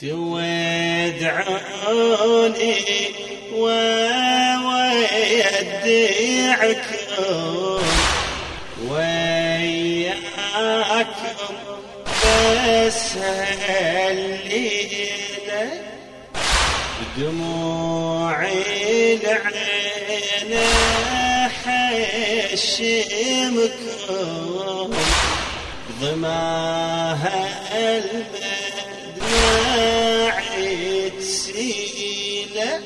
تودعوني ويدعكم وياكم هالليلة دموعي العين حشمكم ضماها البدمع تسيله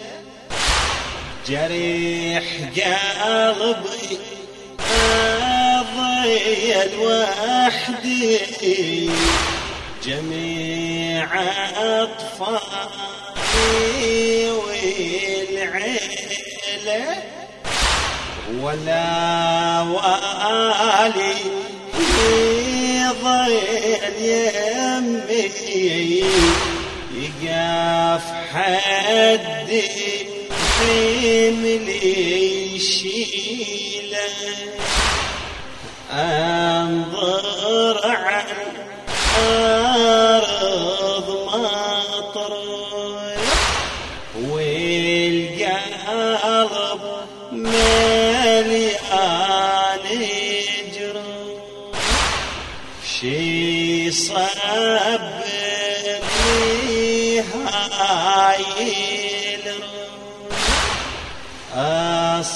جريح قلبي أضيل وحدي جميع أطفالي والعيلة ولا وآلي ضيل يمي. يقاف حدي حملي يشيله أنظر عن أرض مطر والقلب مليان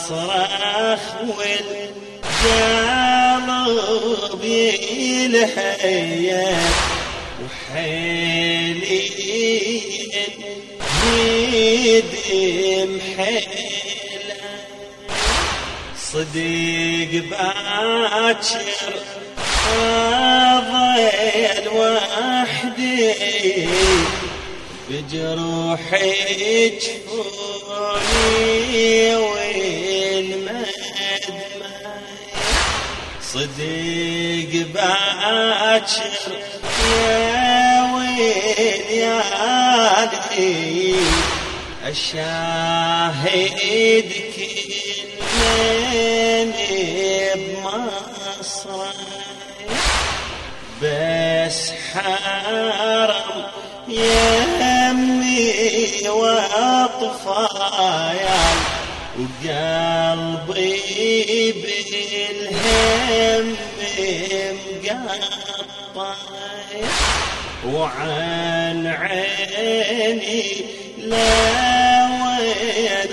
اصرخ والقلب يلهيا وحيلي يدم حيلة. صديق باكر ضيل وحدي بجروحي جفوني علي الشاهد كلني بمصر. بس حرم يمي واطفايا وقلبي بالهم مقطع. وعن عيني لا وين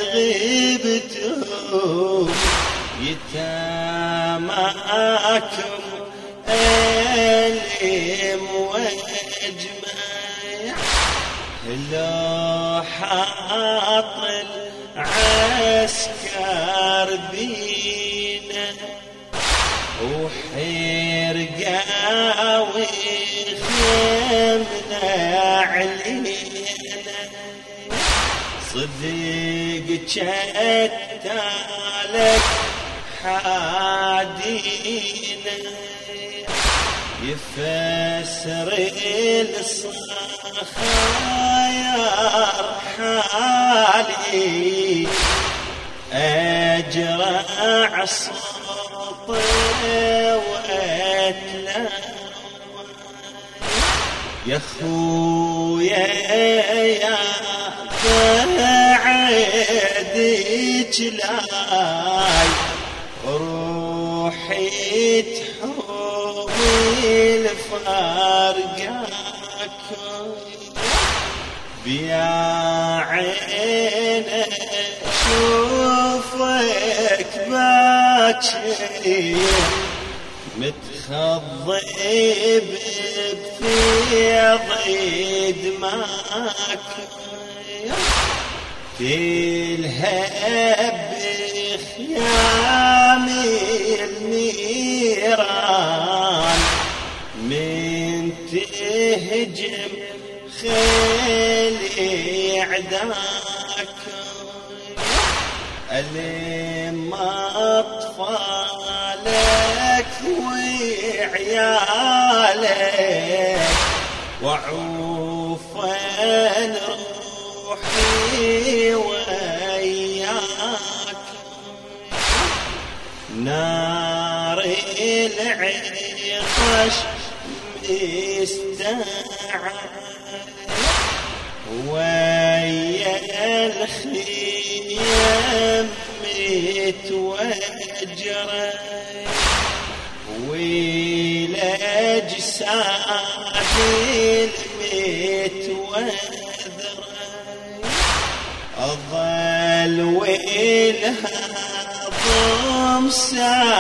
غبتوا يتاماكم ألم واجمع لو حاط العسكر بينا وحير قاوي خيمنا علينا صديق شتالك حادينا. يفسر الصخاير حالي أجرع صوتي يا خويا يا بعد جلاي روحي تحومي لفرقك بيا عين أشوفك باكر. متخضب بفيض دماك تلهب بخيام النيران من تهجم خيل عداك ألم أطفالك وعيالك وعوفا روحي وياك نار العطش مستعان. ويا الخيم متوجرة. والأجساد المتوذرة أظل ويلها ضم سابيني.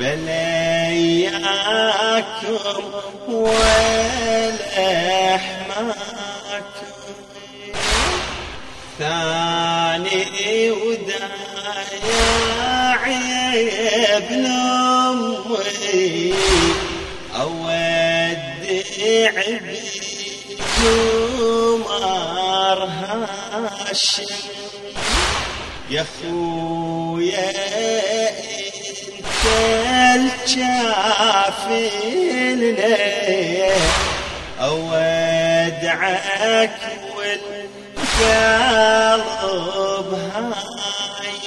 بلياكم ولحماكم ثاني اودع بجمار هاشم يا خويا انت الشافلنا اودعك والقلب هاي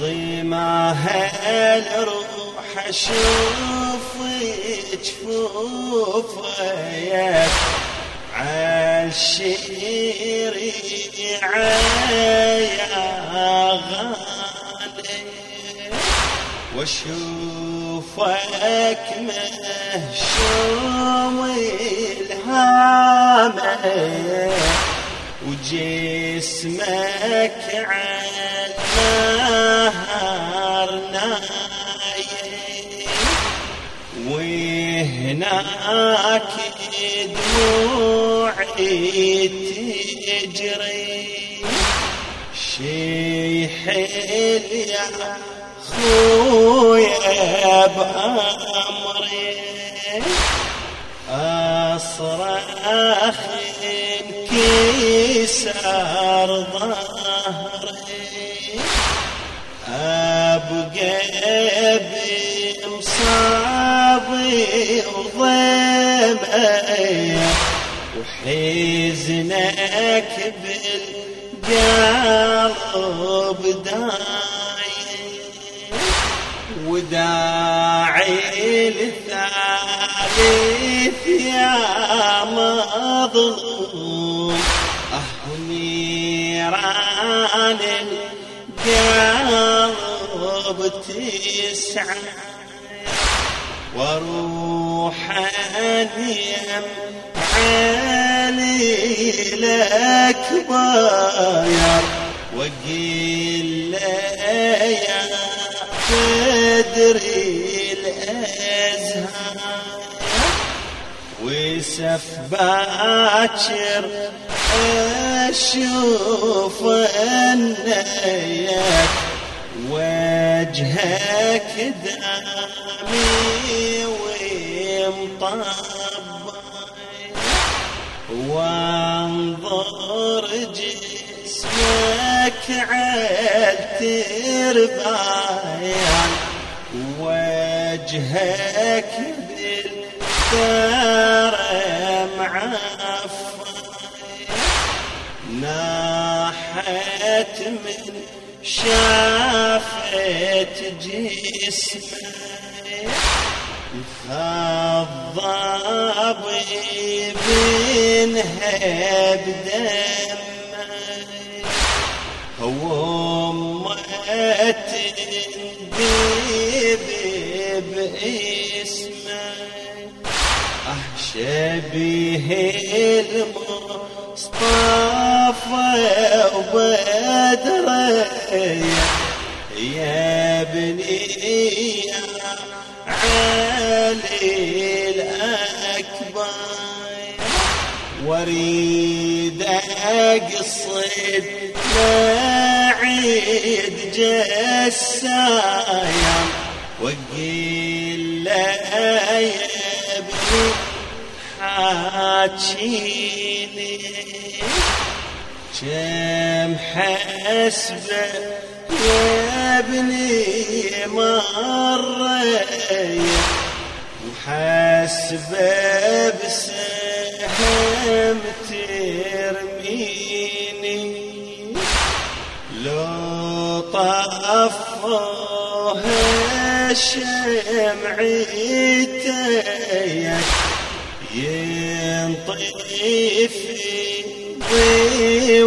ضيمها الروح أشوف جفوفك عالشيري يا غالي. واشوفك مهشوم الهامه وجسمك على النهر نايم وهناك دموعي تجري. شيحل يا خويا بأمري. أصرخ انكسر ظهري. أبقى بمصابي وضمي وحزنك بالقلب دايم وداعي الثالث يا مظلوم. أه نيران القلب تسعى. وروح اليم علي باير وقيل يا تدري الأزهار. وسف باكر أشوف النيات وجهك وانظر جسمك عالتربايان وجهك بالدار معفن ناحت من شافت جسمي الخضاب بنها بدمي هو تندب باسمه شبيه المصطفى وبدري يا ابني يا علي الأكبر. وأريد أقصد لعيد جسايا. وقيل له يا ابني حاجيني. كم حسبه؟ ابني مرة وحسبه بسهم ترميني. لو طفوها شمعتك ينطيف ضي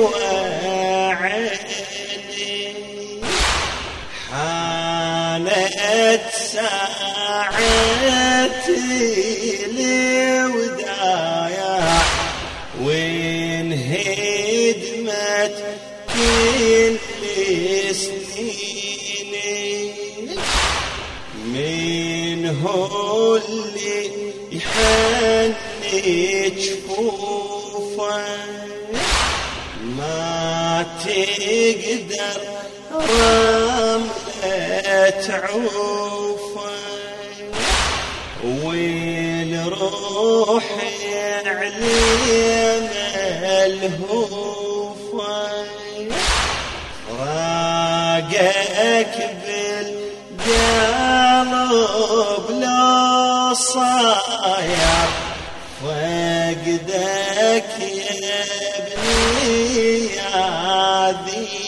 ما تقدر رملة عوفه وين روحي عليه ملهوفه راقك بالقلب لا صاير. فقدك يا ابني يعذيني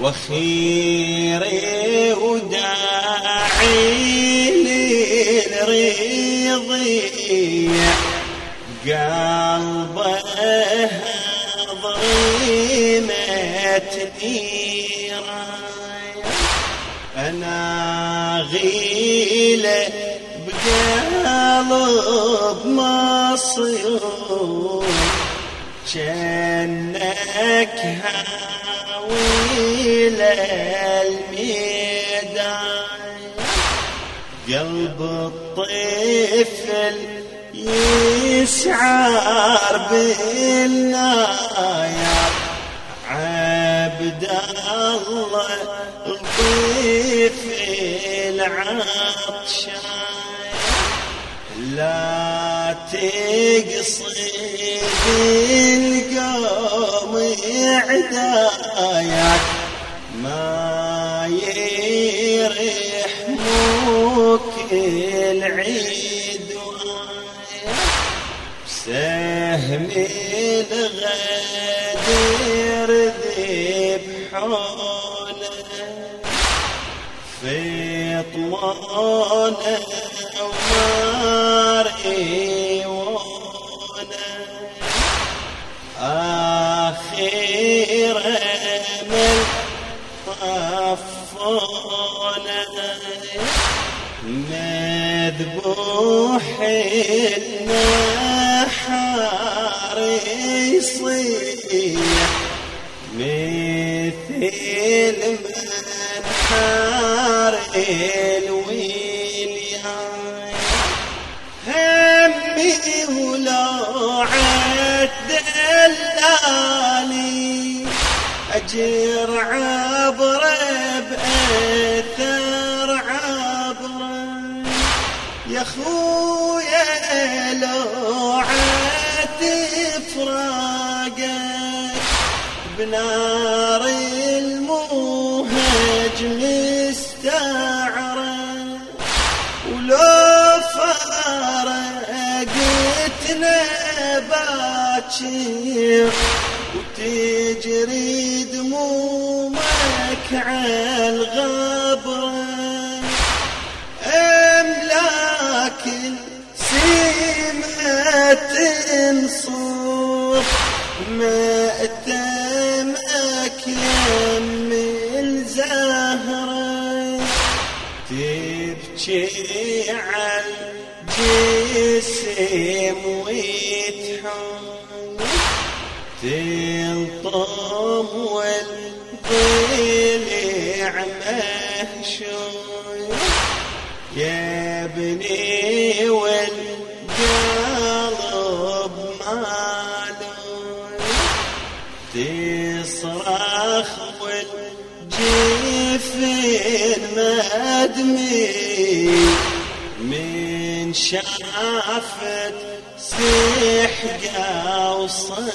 وخيري وداعي للرضيع قلبه ضيمة نيرا أنا غيلة بقلب مصيور جنك هاوي الميدان. قلب الطفل يسعر بالنايا. عبد الله الطفل عطشان لا تقصد القوم عداياك ما يرحموك العيد. سهم الغدير ذبحونه في مذبوح لو فراقك بنار الموهج مستعره ولو فارقتنا باكر وتجري دمومك على الغبرة تنصر مأتمك يم الزهره تبكي على الجسم ويتحن تنطم والضلع مهشوم. يا ابني والقلب من شافت سحقة وصل